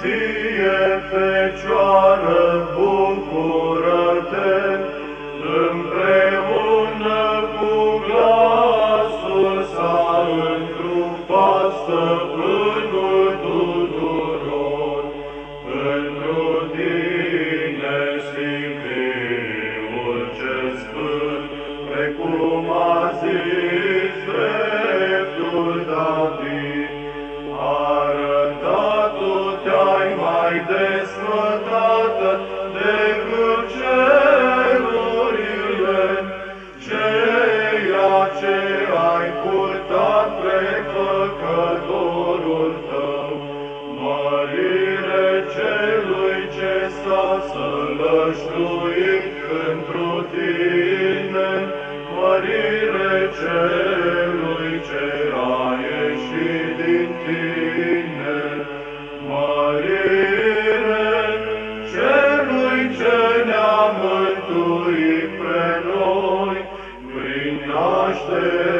Ție, Fecioară, bucură-te, împreună cu glasul s-a întrupat stăpânul tuturor. Pentru tine, Sfintiul cel Sfânt, precum a zis, mai desfătată decât cerurile, ceea ce ai purtat pe păcătorul tău, mărire celui ce s-a sălășluit într-o tine, mărire celui ce ne-a mântuit pe noi prin naștere.